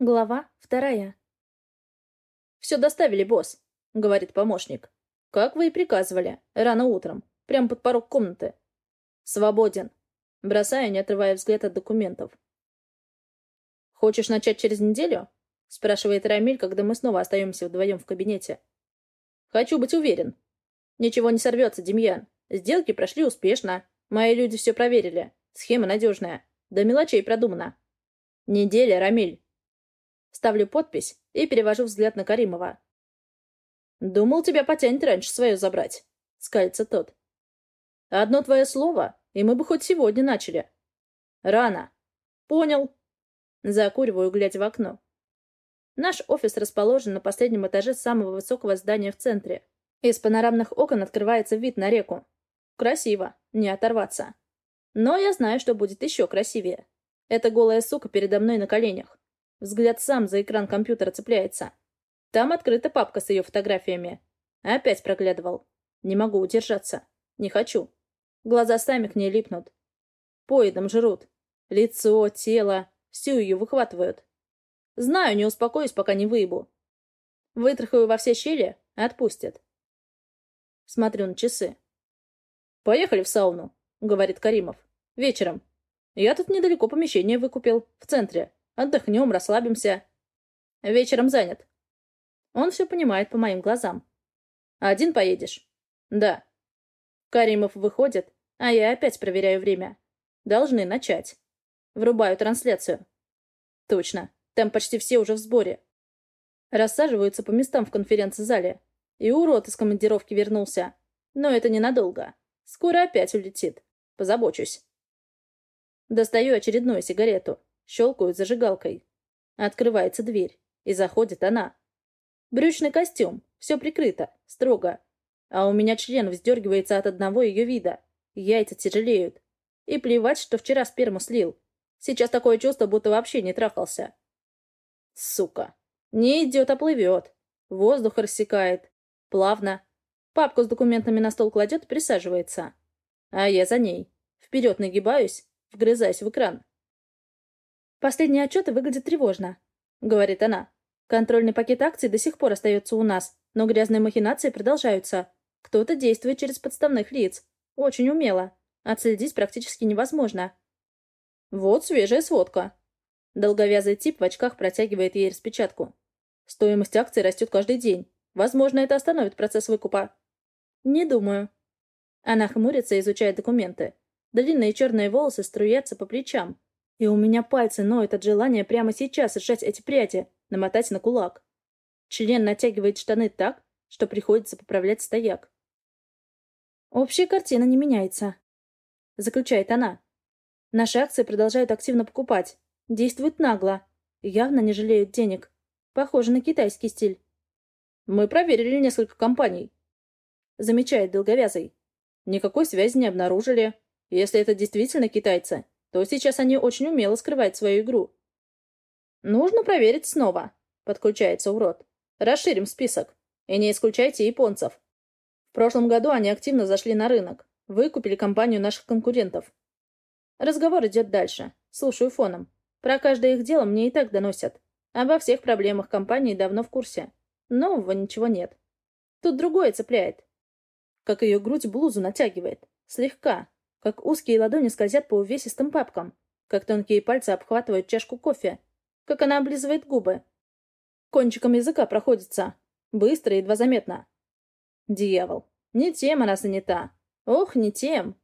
Глава вторая. «Все доставили, босс», — говорит помощник. «Как вы и приказывали. Рано утром. Прямо под порог комнаты». «Свободен». Бросаю, не отрывая взгляд от документов. «Хочешь начать через неделю?» — спрашивает Рамиль, когда мы снова остаемся вдвоем в кабинете. «Хочу быть уверен. Ничего не сорвется, Демьян. Сделки прошли успешно. Мои люди все проверили. Схема надежная. До мелочей продумана. Неделя, Рамиль. Ставлю подпись и перевожу взгляд на Каримова. «Думал, тебя потянет раньше свое забрать», — скалится тот. «Одно твое слово, и мы бы хоть сегодня начали». «Рано». «Понял». Закуриваю, глядя в окно. Наш офис расположен на последнем этаже самого высокого здания в центре. Из панорамных окон открывается вид на реку. Красиво, не оторваться. Но я знаю, что будет еще красивее. Эта голая сука передо мной на коленях. Взгляд сам за экран компьютера цепляется. Там открыта папка с ее фотографиями. Опять проглядывал. Не могу удержаться. Не хочу. Глаза сами к ней липнут. Поедом жрут. Лицо, тело. Всю ее выхватывают. Знаю, не успокоюсь, пока не выебу. Вытрахаю во все щели, отпустят. Смотрю на часы. «Поехали в сауну», — говорит Каримов. «Вечером. Я тут недалеко помещение выкупил, в центре. Отдохнем, расслабимся. Вечером занят. Он все понимает по моим глазам. Один поедешь? Да. Каримов выходит, а я опять проверяю время. Должны начать. Врубаю трансляцию. Точно. Там почти все уже в сборе. Рассаживаются по местам в конференц-зале. И урод из командировки вернулся. Но это ненадолго. Скоро опять улетит. Позабочусь. Достаю очередную сигарету. Щелкают зажигалкой. Открывается дверь. И заходит она. Брючный костюм. Все прикрыто. Строго. А у меня член вздергивается от одного ее вида. Яйца тяжелеют. И плевать, что вчера сперму слил. Сейчас такое чувство, будто вообще не трахался. Сука. Не идет, а плывет. Воздух рассекает. Плавно. Папку с документами на стол кладет присаживается. А я за ней. Вперед нагибаюсь, вгрызаясь в экран. «Последние отчеты выглядят тревожно», — говорит она. «Контрольный пакет акций до сих пор остается у нас, но грязные махинации продолжаются. Кто-то действует через подставных лиц. Очень умело. Отследить практически невозможно». «Вот свежая сводка». Долговязый тип в очках протягивает ей распечатку. «Стоимость акций растет каждый день. Возможно, это остановит процесс выкупа». «Не думаю». Она хмурится и изучает документы. Длинные черные волосы струятся по плечам, и у меня пальцы ноют от желания прямо сейчас сжать эти пряди, намотать на кулак. Член натягивает штаны так, что приходится поправлять стояк. Общая картина не меняется. Заключает она. Наши акции продолжают активно покупать. Действуют нагло. Явно не жалеют денег. Похоже на китайский стиль. Мы проверили несколько компаний. Замечает долговязый. Никакой связи не обнаружили. Если это действительно китайцы, то сейчас они очень умело скрывают свою игру. «Нужно проверить снова», — подключается урод. «Расширим список. И не исключайте японцев. В прошлом году они активно зашли на рынок. Выкупили компанию наших конкурентов. Разговор идет дальше. Слушаю фоном. Про каждое их дело мне и так доносят. Обо всех проблемах компании давно в курсе. Нового ничего нет. Тут другое цепляет. Как ее грудь блузу натягивает. Слегка, как узкие ладони скользят по увесистым папкам, как тонкие пальцы обхватывают чашку кофе, как она облизывает губы. Кончиком языка проходится. Быстро едва заметно. Дьявол. Не тем она занята. Ох, не тем.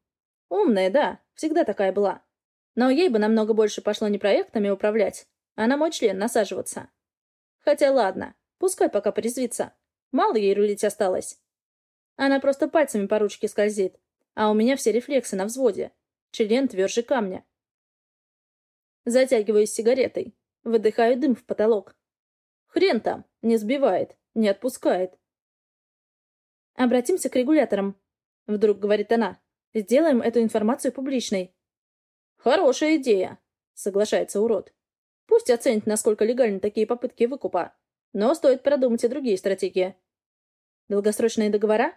Умная, да, всегда такая была. Но ей бы намного больше пошло не проектами управлять, а на мой член насаживаться. Хотя ладно, пускай пока порезвится. Мало ей рулить осталось. Она просто пальцами по ручке скользит, а у меня все рефлексы на взводе. Член тверже камня. Затягиваюсь сигаретой. Выдыхаю дым в потолок. Хрен там, не сбивает, не отпускает. «Обратимся к регуляторам», — вдруг говорит она. «Сделаем эту информацию публичной». «Хорошая идея», — соглашается урод. «Пусть оценит, насколько легальны такие попытки выкупа. Но стоит продумать и другие стратегии». «Долгосрочные договора?»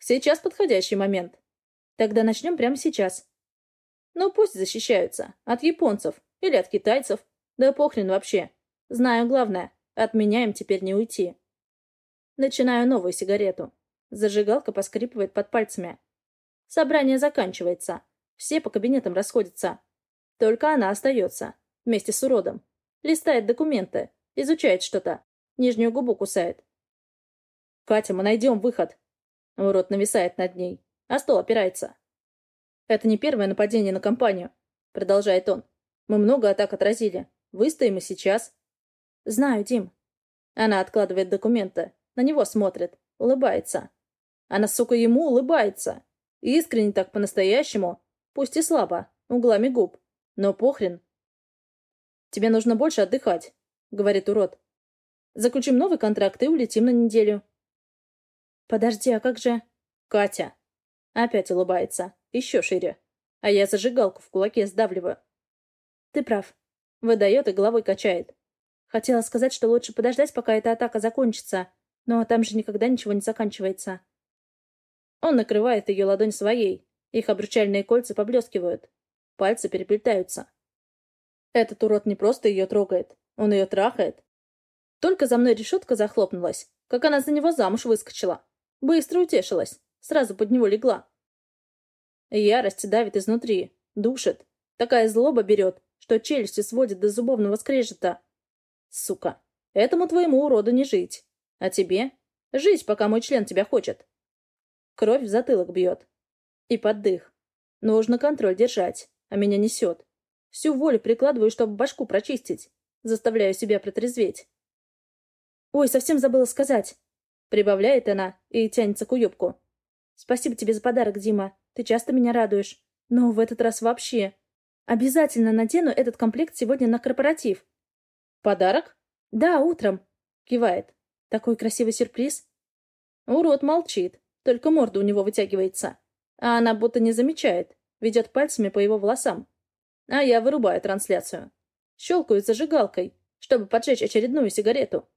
Сейчас подходящий момент. Тогда начнем прямо сейчас. Ну, пусть защищаются. От японцев. Или от китайцев. Да похрен вообще. Знаю главное. От меня им теперь не уйти. Начинаю новую сигарету. Зажигалка поскрипывает под пальцами. Собрание заканчивается. Все по кабинетам расходятся. Только она остается. Вместе с уродом. Листает документы. Изучает что-то. Нижнюю губу кусает. «Катя, мы найдем выход!» Урод нависает над ней, а стол опирается. «Это не первое нападение на компанию», — продолжает он. «Мы много атак отразили. Выстоим и сейчас». «Знаю, Дим». Она откладывает документы, на него смотрит, улыбается. Она, сука, ему улыбается. Искренне так по-настоящему, пусть и слабо, углами губ. Но похрен. «Тебе нужно больше отдыхать», — говорит урод. «Заключим новый контракт и улетим на неделю». «Подожди, а как же...» «Катя!» Опять улыбается. Еще шире. А я зажигалку в кулаке сдавливаю. «Ты прав». Выдает и головой качает. Хотела сказать, что лучше подождать, пока эта атака закончится. Но там же никогда ничего не заканчивается. Он накрывает ее ладонь своей. Их обручальные кольца поблескивают. Пальцы переплетаются. Этот урод не просто ее трогает. Он ее трахает. Только за мной решетка захлопнулась, как она за него замуж выскочила. Быстро утешилась. Сразу под него легла. Ярость давит изнутри. Душит. Такая злоба берет, что челюсти сводит до зубовного скрежета. Сука, этому твоему уроду не жить. А тебе? Жить, пока мой член тебя хочет. Кровь в затылок бьет. И под дых. Нужно контроль держать, а меня несет. Всю волю прикладываю, чтобы башку прочистить. Заставляю себя протрезветь. «Ой, совсем забыла сказать!» Прибавляет она и тянется к уюбку. «Спасибо тебе за подарок, Дима. Ты часто меня радуешь. Но в этот раз вообще. Обязательно надену этот комплект сегодня на корпоратив». «Подарок?» «Да, утром», — кивает. Такой красивый сюрприз. Урод молчит, только морда у него вытягивается. А она будто не замечает, ведет пальцами по его волосам. А я вырубаю трансляцию. Щелкаю зажигалкой, чтобы поджечь очередную сигарету.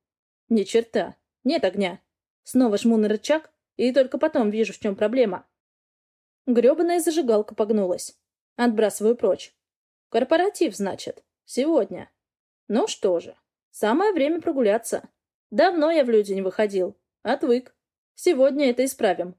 Ни черта, нет огня. Снова жму на рычаг, и только потом вижу, в чем проблема. Гребаная зажигалка погнулась. Отбрасываю прочь. Корпоратив, значит. Сегодня. Ну что же, самое время прогуляться. Давно я в люди не выходил. Отвык. Сегодня это исправим.